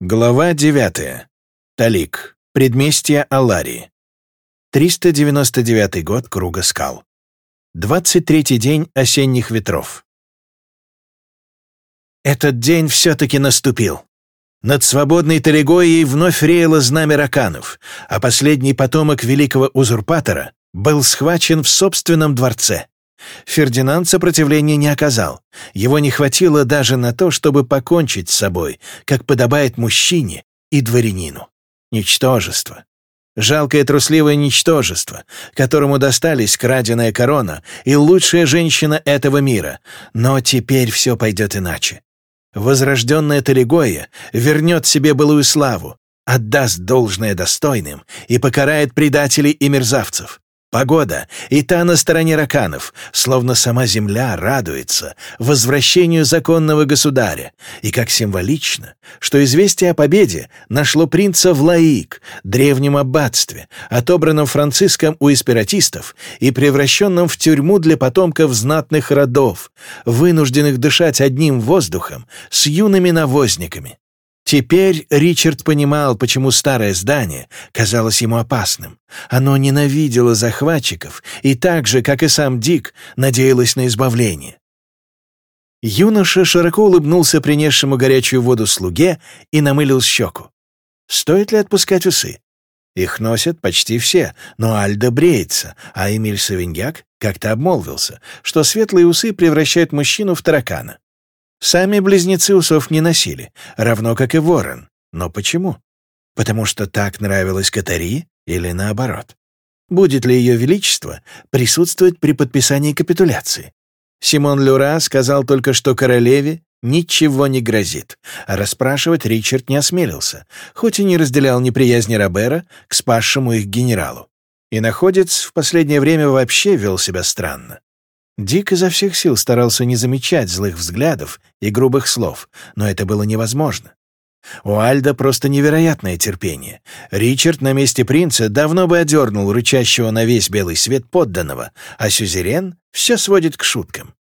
Глава 9. Талик. Предместье Аларии. 399 год Круга скал. 23-й день осенних ветров. Этот день все-таки наступил. Над свободной Талигоей вновь реяло знамя раканов, а последний потомок великого узурпатора был схвачен в собственном дворце. Фердинанд сопротивления не оказал. Его не хватило даже на то, чтобы покончить с собой, как подобает мужчине и дворянину. Ничтожество. Жалкое трусливое ничтожество, которому достались краденая корона и лучшая женщина этого мира. Но теперь все пойдет иначе. Возрожденная Талигоя вернет себе былую славу, отдаст должное достойным и покарает предателей и мерзавцев. Погода. И та на стороне раканов, словно сама земля радуется возвращению законного государя, и как символично, что известие о победе нашло принца в Лаик, древнем аббатстве, отобранном Франциском у эспиратистов и превращенном в тюрьму для потомков знатных родов, вынужденных дышать одним воздухом с юными навозниками. Теперь Ричард понимал, почему старое здание казалось ему опасным. Оно ненавидело захватчиков и так же, как и сам Дик, надеялось на избавление. Юноша широко улыбнулся принесшему горячую воду слуге и намылил щеку. Стоит ли отпускать усы? Их носят почти все, но Альда бреется, а Эмиль Савиньяк как-то обмолвился, что светлые усы превращают мужчину в таракана. Сами близнецы усов не носили, равно как и ворон. Но почему? Потому что так нравилось Катари или наоборот? Будет ли ее величество присутствовать при подписании капитуляции? Симон Люра сказал только, что королеве ничего не грозит, а расспрашивать Ричард не осмелился, хоть и не разделял неприязни Робера к спасшему их генералу. И находец в последнее время вообще вел себя странно. Дик изо всех сил старался не замечать злых взглядов и грубых слов, но это было невозможно. У Альда просто невероятное терпение. Ричард на месте принца давно бы одернул рычащего на весь белый свет подданного, а Сюзерен все сводит к шуткам.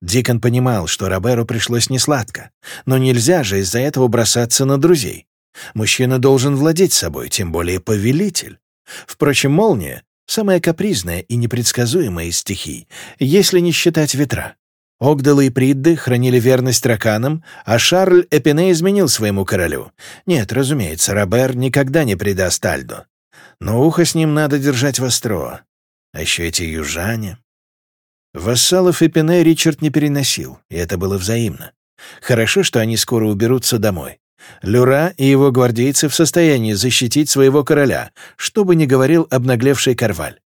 Дикон понимал, что Роберу пришлось несладко, но нельзя же из-за этого бросаться на друзей. Мужчина должен владеть собой, тем более повелитель. Впрочем, молния Самая капризная и непредсказуемая из стихий, если не считать ветра. Огдалы и Придды хранили верность раканам, а Шарль Эпине изменил своему королю. Нет, разумеется, Робер никогда не предаст Альдо. Но ухо с ним надо держать востро. А еще эти южане. Вассалов Эпине Ричард не переносил, и это было взаимно. Хорошо, что они скоро уберутся домой. Люра и его гвардейцы в состоянии защитить своего короля, что бы ни говорил обнаглевший Карваль.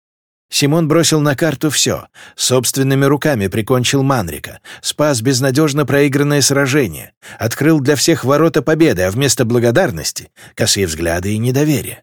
Симон бросил на карту все, собственными руками прикончил Манрика, спас безнадежно проигранное сражение, открыл для всех ворота победы, а вместо благодарности — косые взгляды и недоверие.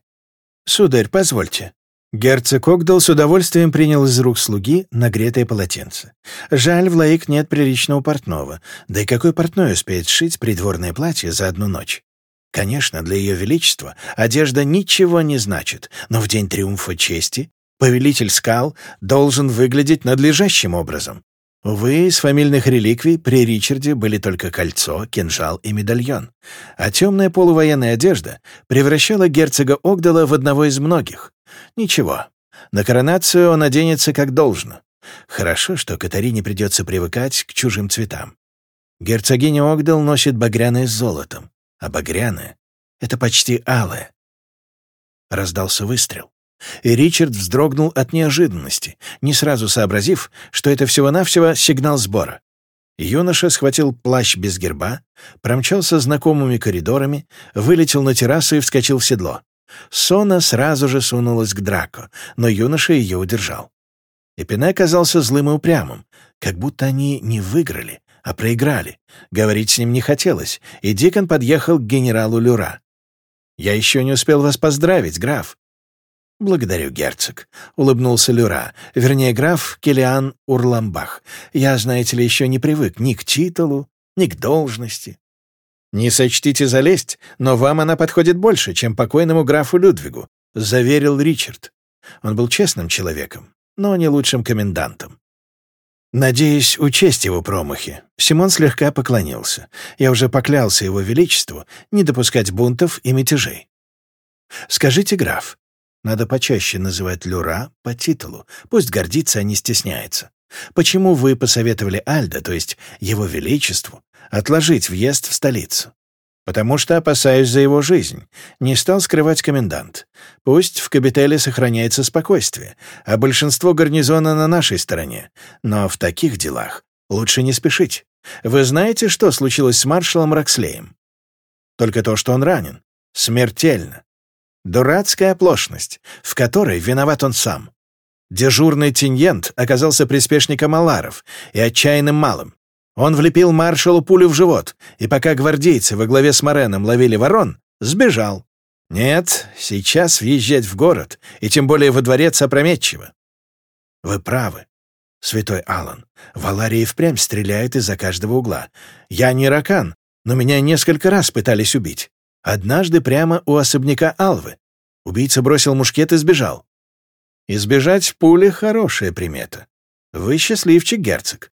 «Сударь, позвольте». Герцог Огдал с удовольствием принял из рук слуги нагретое полотенце. Жаль, в Лаик нет приличного портного. Да и какой портной успеет сшить придворное платье за одну ночь? Конечно, для Ее Величества одежда ничего не значит, но в день триумфа чести повелитель скал должен выглядеть надлежащим образом. Увы, из фамильных реликвий при Ричарде были только кольцо, кинжал и медальон, а темная полувоенная одежда превращала герцога Огдала в одного из многих. Ничего, на коронацию он оденется как должно. Хорошо, что Катарине придется привыкать к чужим цветам. Герцогиня Огдал носит багряное с золотом а багряное — это почти алое. Раздался выстрел. И Ричард вздрогнул от неожиданности, не сразу сообразив, что это всего-навсего сигнал сбора. Юноша схватил плащ без герба, промчался знакомыми коридорами, вылетел на террасу и вскочил в седло. Сона сразу же сунулась к Драко, но юноша ее удержал. Эпине оказался злым и упрямым, как будто они не выиграли, а проиграли. Говорить с ним не хотелось, и Дикон подъехал к генералу Люра. «Я еще не успел вас поздравить, граф». «Благодарю, герцог», — улыбнулся Люра, вернее, граф Келиан Урламбах. «Я, знаете ли, еще не привык ни к титулу, ни к должности». «Не сочтите залезть, но вам она подходит больше, чем покойному графу Людвигу», — заверил Ричард. Он был честным человеком, но не лучшим комендантом. Надеюсь учесть его промахи. Симон слегка поклонился. Я уже поклялся его величеству не допускать бунтов и мятежей. Скажите, граф, надо почаще называть Люра по титулу. Пусть гордится, а не стесняется. Почему вы посоветовали Альдо, то есть его величеству, отложить въезд в столицу? Потому что опасаюсь за его жизнь. Не стал скрывать комендант. Пусть в Кабителе сохраняется спокойствие, а большинство гарнизона на нашей стороне. Но в таких делах лучше не спешить. Вы знаете, что случилось с маршалом Рокслеем? Только то, что он ранен. Смертельно. Дурацкая оплошность, в которой виноват он сам. Дежурный тиньент оказался приспешником Аларов и отчаянным малым. Он влепил маршалу пулю в живот, и пока гвардейцы во главе с Мореном ловили ворон, сбежал. Нет, сейчас въезжать в город, и тем более во дворец опрометчиво. Вы правы, святой Алан. Валарии впрямь стреляет из-за каждого угла. Я не ракан, но меня несколько раз пытались убить. Однажды прямо у особняка Алвы. Убийца бросил мушкет и сбежал. Избежать пули — хорошая примета. Вы счастливчик, герцог.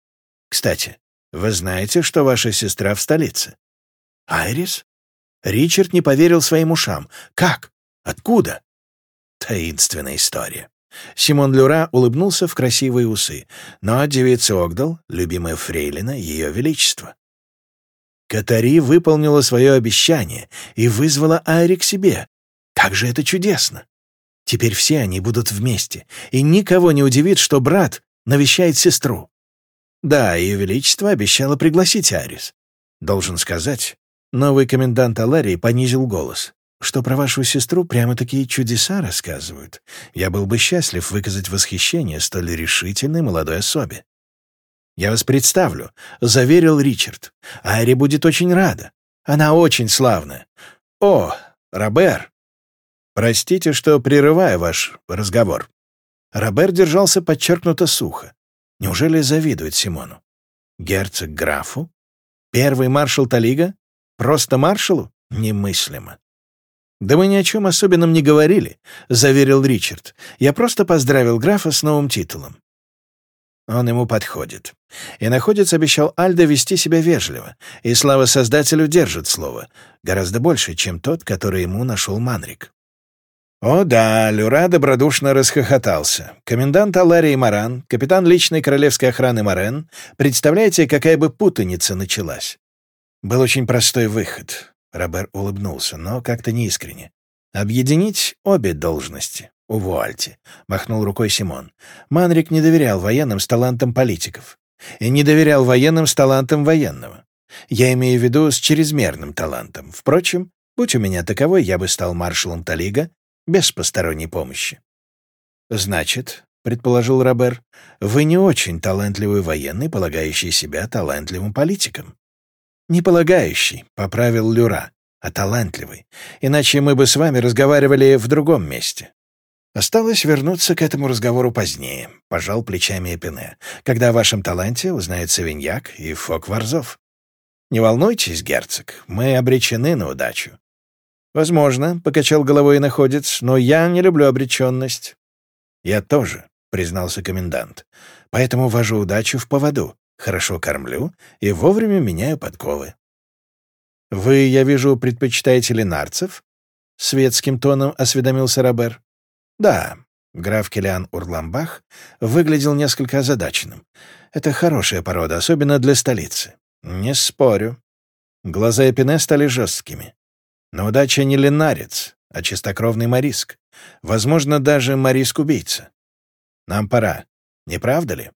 Кстати, вы знаете, что ваша сестра в столице? Айрис? Ричард не поверил своим ушам. Как? Откуда? Таинственная история. Симон Люра улыбнулся в красивые усы, но девица Огдал, любимая фрейлина, ее величество. Катари выполнила свое обещание и вызвала Айри к себе. Как же это чудесно! Теперь все они будут вместе, и никого не удивит, что брат навещает сестру. Да, Ее Величество обещало пригласить Арис. Должен сказать, новый комендант Аларии понизил голос, что про вашу сестру прямо такие чудеса рассказывают. Я был бы счастлив выказать восхищение столь решительной молодой особе. «Я вас представлю», — заверил Ричард. «Айри будет очень рада. Она очень славная. О, Робер!» «Простите, что прерываю ваш разговор». Робер держался подчеркнуто сухо. Неужели завидует Симону? Герцог графу? Первый маршал Талига? Просто маршалу? Немыслимо. «Да мы ни о чем особенном не говорили», — заверил Ричард. «Я просто поздравил графа с новым титулом. Он ему подходит. И находится обещал Альдо вести себя вежливо, и слава Создателю держит слово, гораздо больше, чем тот, который ему нашел Манрик. О да, Люра добродушно расхохотался. Комендант Аларий Маран, капитан личной королевской охраны Марен, представляете, какая бы путаница началась. Был очень простой выход. Робер улыбнулся, но как-то неискренне. Объединить обе должности. «Увольте», — махнул рукой Симон. Манрик не доверял военным с талантом политиков. И не доверял военным с талантом военного. Я имею в виду с чрезмерным талантом. Впрочем, будь у меня таковой, я бы стал маршалом Талига без посторонней помощи. «Значит», — предположил Робер, — «вы не очень талантливый военный, полагающий себя талантливым политиком». «Не полагающий», — поправил Люра, — «а талантливый. Иначе мы бы с вами разговаривали в другом месте». Осталось вернуться к этому разговору позднее, — пожал плечами Эпине, когда о вашем таланте узнает Савиньяк и Фок Варзов. Не волнуйтесь, герцог, мы обречены на удачу. Возможно, — покачал головой находец, — но я не люблю обреченность. Я тоже, — признался комендант, — поэтому вожу удачу в поводу, хорошо кормлю и вовремя меняю подковы. Вы, я вижу, предпочитаете ленарцев? Светским тоном осведомился Робер. Да, граф Келиан Урламбах выглядел несколько озадаченным. Это хорошая порода, особенно для столицы. Не спорю. Глаза Эпине стали жесткими. Но удача не ленарец, а чистокровный мориск. Возможно, даже мориск-убийца. Нам пора, не правда ли?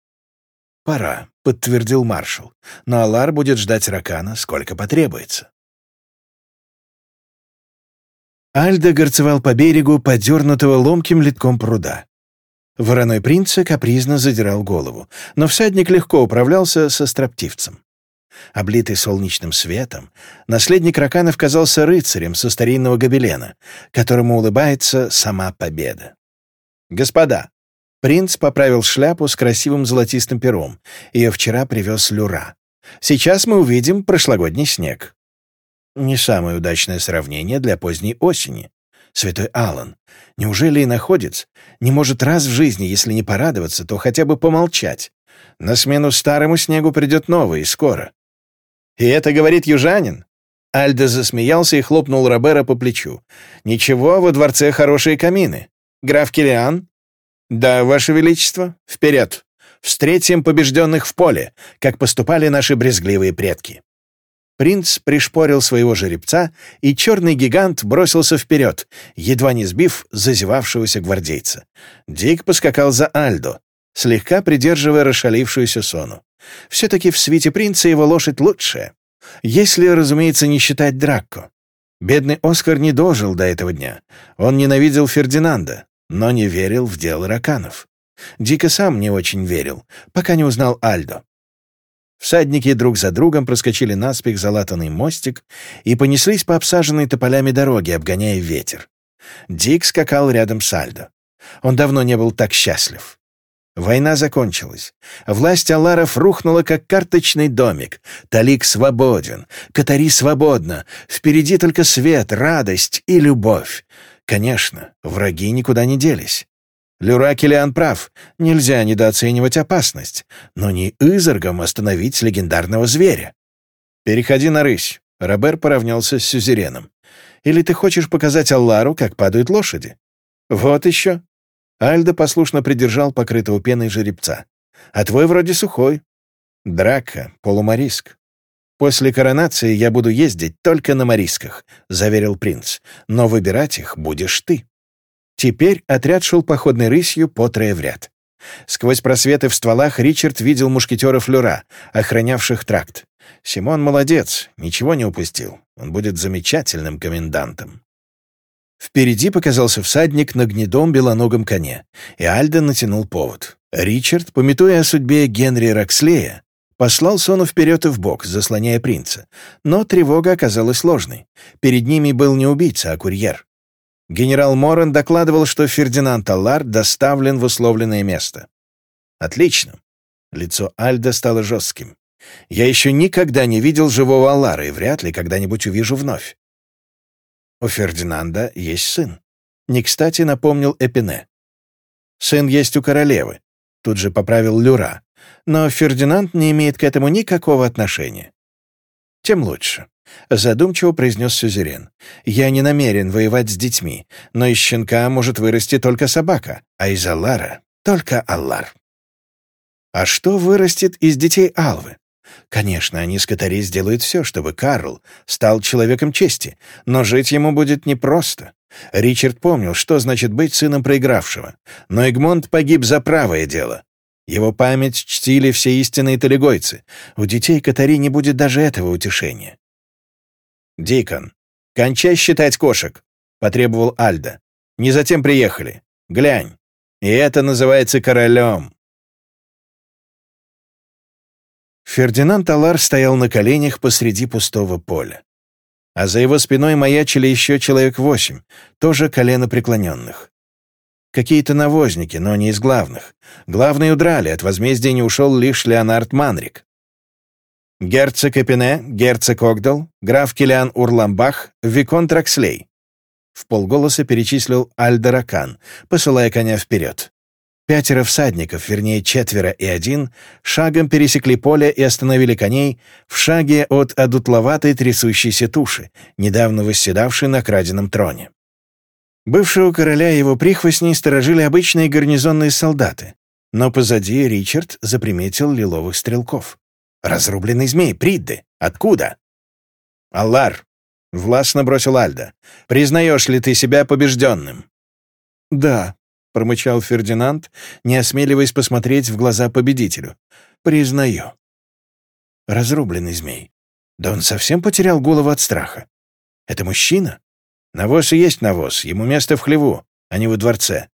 «Пора», — подтвердил маршал. «Но Алар будет ждать Ракана, сколько потребуется». Альда горцевал по берегу, подернутого ломким литком пруда. Вороной принц капризно задирал голову, но всадник легко управлялся со строптивцем. Облитый солнечным светом, наследник Раканов казался рыцарем со старинного гобелена, которому улыбается сама победа. «Господа!» Принц поправил шляпу с красивым золотистым пером. Ее вчера привез Люра. «Сейчас мы увидим прошлогодний снег. Не самое удачное сравнение для поздней осени. Святой Аллан, неужели и находец не может раз в жизни, если не порадоваться, то хотя бы помолчать? На смену старому снегу придет новый, скоро. И это говорит южанин? Альдо засмеялся и хлопнул Робера по плечу. «Ничего, во дворце хорошие камины. Граф Килиан?» «Да, Ваше Величество. Вперед! Встретим побежденных в поле, как поступали наши брезгливые предки». Принц пришпорил своего жеребца, и черный гигант бросился вперед, едва не сбив зазевавшегося гвардейца. Дик поскакал за Альдо, слегка придерживая расшалившуюся сону. Все-таки в свите принца его лошадь лучшая. Если, разумеется, не считать Дракко. Бедный Оскар не дожил до этого дня. Он ненавидел Фердинанда, но не верил в дело раканов. Дико сам не очень верил, пока не узнал Альдо. Всадники друг за другом проскочили наспех залатанный мостик и понеслись по обсаженной тополями дороге, обгоняя ветер. Дик скакал рядом с Альдо. Он давно не был так счастлив. Война закончилась. Власть Аларов рухнула, как карточный домик. Талик свободен, Катари свободна. Впереди только свет, радость и любовь. Конечно, враги никуда не делись. Люра Килиан прав, нельзя недооценивать опасность, но не изоргом остановить легендарного зверя. «Переходи на рысь», — Робер поравнялся с сюзереном. «Или ты хочешь показать Аллару, как падают лошади?» «Вот еще». Альдо послушно придержал покрытого пеной жеребца. «А твой вроде сухой». «Драка, полумариск». «После коронации я буду ездить только на марисках», — заверил принц. «Но выбирать их будешь ты». Теперь отряд шел походной рысью по трое в ряд. Сквозь просветы в стволах Ричард видел мушкетеров Люра, охранявших тракт. Симон молодец, ничего не упустил. Он будет замечательным комендантом. Впереди показался всадник на гнедом белоногом коне, и Альда натянул повод. Ричард, пометуя о судьбе Генри Рокслея, послал Сону вперед и вбок, заслоняя принца. Но тревога оказалась ложной. Перед ними был не убийца, а курьер. Генерал Морен докладывал, что Фердинанд Аллар доставлен в условленное место. «Отлично». Лицо Альда стало жестким. «Я еще никогда не видел живого Аллара и вряд ли когда-нибудь увижу вновь. У Фердинанда есть сын. Не кстати напомнил Эпине. Сын есть у королевы. Тут же поправил Люра. Но Фердинанд не имеет к этому никакого отношения. Тем лучше. — задумчиво произнес Сюзерен. «Я не намерен воевать с детьми, но из щенка может вырасти только собака, а из Аллара — только Аллар». «А что вырастет из детей Алвы?» Конечно, они с Катари сделают все, чтобы Карл стал человеком чести, но жить ему будет непросто. Ричард помнил, что значит быть сыном проигравшего, но Эгмонт погиб за правое дело. Его память чтили все истинные талигойцы. У детей Катари не будет даже этого утешения. «Дикон, кончай считать кошек», — потребовал Альда. «Не затем приехали. Глянь. И это называется королем». Фердинанд Алар стоял на коленях посреди пустого поля. А за его спиной маячили еще человек восемь, тоже колено преклоненных. Какие-то навозники, но не из главных. Главные удрали, от возмездия не ушел лишь Леонард Манрик. Герцог Эпине, герцог Огдал, граф Килиан Урламбах, Викон Тракслей. В полголоса перечислил Альдеракан, посылая коня вперед. Пятеро всадников, вернее четверо и один, шагом пересекли поле и остановили коней в шаге от одутловатой трясущейся туши, недавно восседавшей на краденом троне. Бывшего короля и его прихвостней сторожили обычные гарнизонные солдаты, но позади Ричард заприметил лиловых стрелков. «Разрубленный змей, Придды! Откуда?» «Аллар!» — властно бросил Альда. «Признаешь ли ты себя побежденным?» «Да», — промычал Фердинанд, не осмеливаясь посмотреть в глаза победителю. «Признаю». «Разрубленный змей. Да он совсем потерял голову от страха. Это мужчина? Навоз и есть навоз, ему место в хлеву, а не во дворце.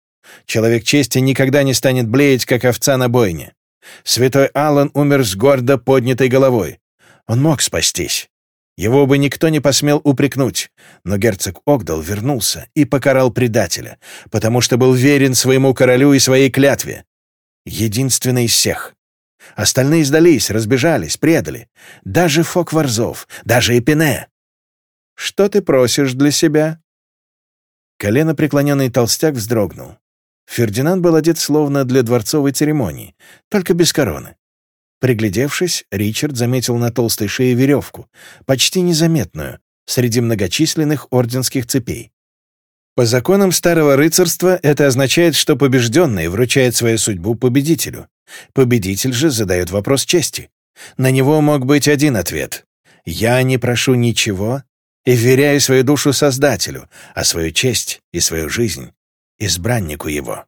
Человек чести никогда не станет блеять, как овца на бойне. Святой Аллан умер с гордо поднятой головой. Он мог спастись. Его бы никто не посмел упрекнуть, но герцог Огдал вернулся и покарал предателя, потому что был верен своему королю и своей клятве. Единственный из всех. Остальные сдались, разбежались, предали. Даже Фокварзов, даже Эпине. «Что ты просишь для себя?» Колено преклоненный толстяк вздрогнул. Фердинанд был одет словно для дворцовой церемонии, только без короны. Приглядевшись, Ричард заметил на толстой шее веревку, почти незаметную, среди многочисленных орденских цепей. По законам старого рыцарства это означает, что побежденный вручает свою судьбу победителю. Победитель же задает вопрос чести. На него мог быть один ответ. «Я не прошу ничего и вверяю свою душу Создателю, а свою честь и свою жизнь — избраннику его».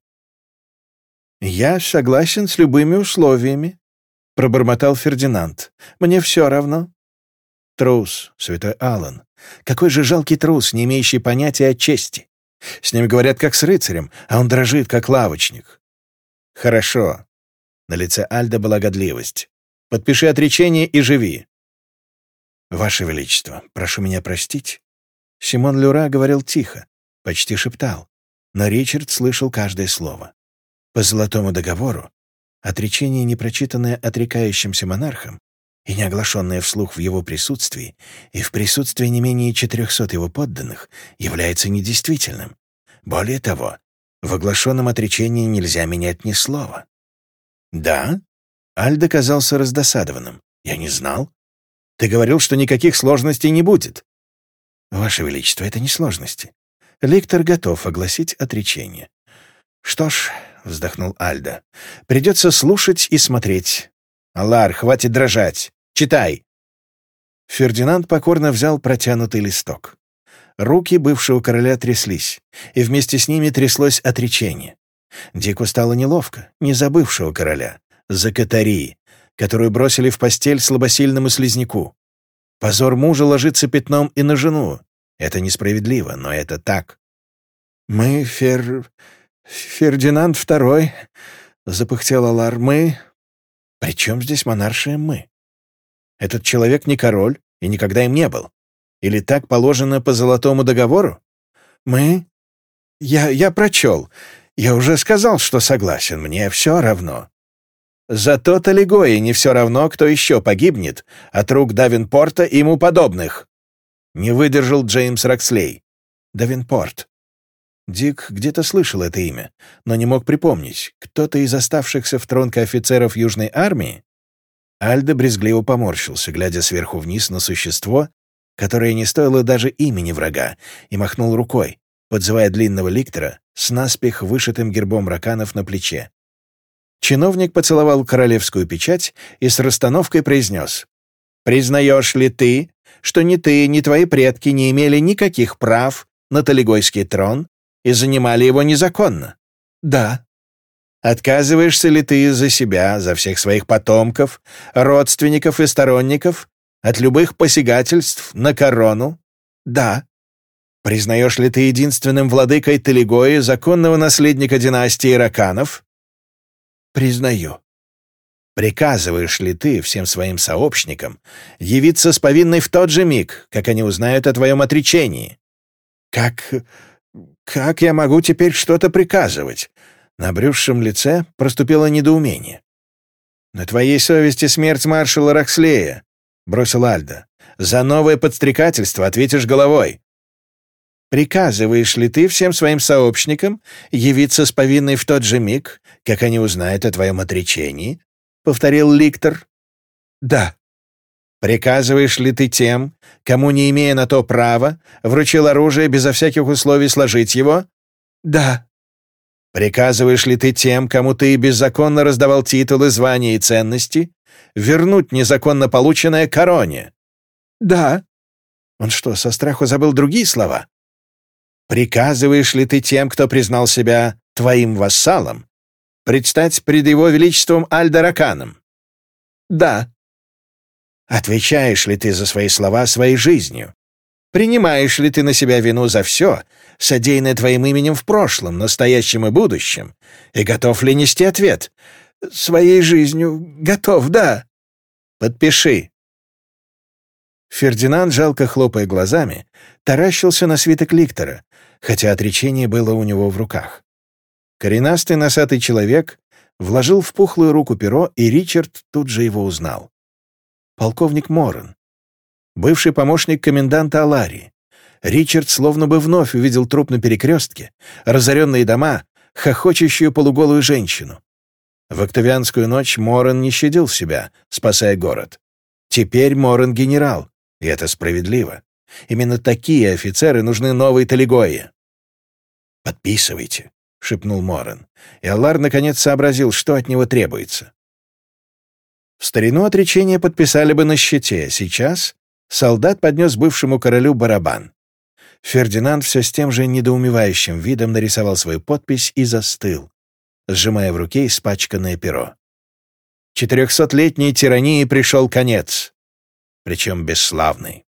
«Я согласен с любыми условиями», — пробормотал Фердинанд. «Мне все равно». Трус, святой Аллан. Какой же жалкий трус, не имеющий понятия о чести. С ним говорят как с рыцарем, а он дрожит, как лавочник. Хорошо. На лице Альда была годливость. Подпиши отречение и живи. Ваше Величество, прошу меня простить. Симон Люра говорил тихо, почти шептал, но Ричард слышал каждое слово. По золотому договору отречение, не прочитанное отрекающимся монархом, и не оглашенное вслух в его присутствии и в присутствии не менее четырехсот его подданных, является недействительным. Более того, в оглашенном отречении нельзя менять ни слова. «Да?» Альд казался раздосадованным. «Я не знал. Ты говорил, что никаких сложностей не будет». «Ваше Величество, это не сложности. Ликтор готов огласить отречение». «Что ж», — вздохнул Альда, — «придется слушать и смотреть. Алар, хватит дрожать. Читай!» Фердинанд покорно взял протянутый листок. Руки бывшего короля тряслись, и вместе с ними тряслось отречение. Дику стало неловко, не за бывшего короля, за Катарии, которую бросили в постель слабосильному слизняку. Позор мужа ложится пятном и на жену. Это несправедливо, но это так. «Мы, Фер... Фердинанд II», — запыхтел Алар, — «мы...» «При чем здесь монаршие «мы»?» Этот человек не король и никогда им не был. Или так положено по золотому договору? Мы? Я, я прочел. Я уже сказал, что согласен. Мне все равно. Зато Талигои не все равно, кто еще погибнет от рук Давинпорта и ему подобных. Не выдержал Джеймс Рокслей. Давинпорт. Дик где-то слышал это имя, но не мог припомнить. Кто-то из оставшихся в тронке офицеров Южной армии? Альдо брезгливо поморщился, глядя сверху вниз на существо, которое не стоило даже имени врага, и махнул рукой, подзывая длинного ликтора с наспех вышитым гербом раканов на плече. Чиновник поцеловал королевскую печать и с расстановкой произнес «Признаешь ли ты, что ни ты, ни твои предки не имели никаких прав на Талигойский трон и занимали его незаконно?» «Да», Отказываешься ли ты за себя, за всех своих потомков, родственников и сторонников от любых посягательств на корону? Да. Признаешь ли ты единственным владыкой Телегои законного наследника династии Раканов? Признаю. Приказываешь ли ты всем своим сообщникам явиться с повинной в тот же миг, как они узнают о твоем отречении? Как... как я могу теперь что-то приказывать? На брюшем лице проступило недоумение. «На твоей совести смерть маршала Рокслея», — бросил Альда. «За новое подстрекательство ответишь головой». «Приказываешь ли ты всем своим сообщникам явиться с повинной в тот же миг, как они узнают о твоем отречении?» — повторил Ликтор. «Да». «Приказываешь ли ты тем, кому, не имея на то права, вручил оружие безо всяких условий сложить его?» «Да». Приказываешь ли ты тем, кому ты беззаконно раздавал титулы, звания и ценности, вернуть незаконно полученное короне? Да. Он что, со страху забыл другие слова? Приказываешь ли ты тем, кто признал себя твоим вассалом, предстать пред его величеством Альдараканом? Да. Отвечаешь ли ты за свои слова своей жизнью? Принимаешь ли ты на себя вину за все, содеянное твоим именем в прошлом, настоящем и будущем? И готов ли нести ответ? Своей жизнью готов, да. Подпиши. Фердинанд, жалко хлопая глазами, таращился на свиток Ликтора, хотя отречение было у него в руках. Коренастый носатый человек вложил в пухлую руку перо, и Ричард тут же его узнал. Полковник Моррен, бывший помощник коменданта Аларии. Ричард словно бы вновь увидел труп на перекрестке, разоренные дома, хохочущую полуголую женщину. В Октавианскую ночь Моран не щадил себя, спасая город. Теперь Моран генерал, и это справедливо. Именно такие офицеры нужны новой Талигое. «Подписывайте», — шепнул Моран. И Аллар наконец сообразил, что от него требуется. В старину отречение подписали бы на щите, сейчас солдат поднес бывшему королю барабан. Фердинанд все с тем же недоумевающим видом нарисовал свою подпись и застыл, сжимая в руке испачканное перо. Четырехсотлетней тирании пришел конец, причем бесславный.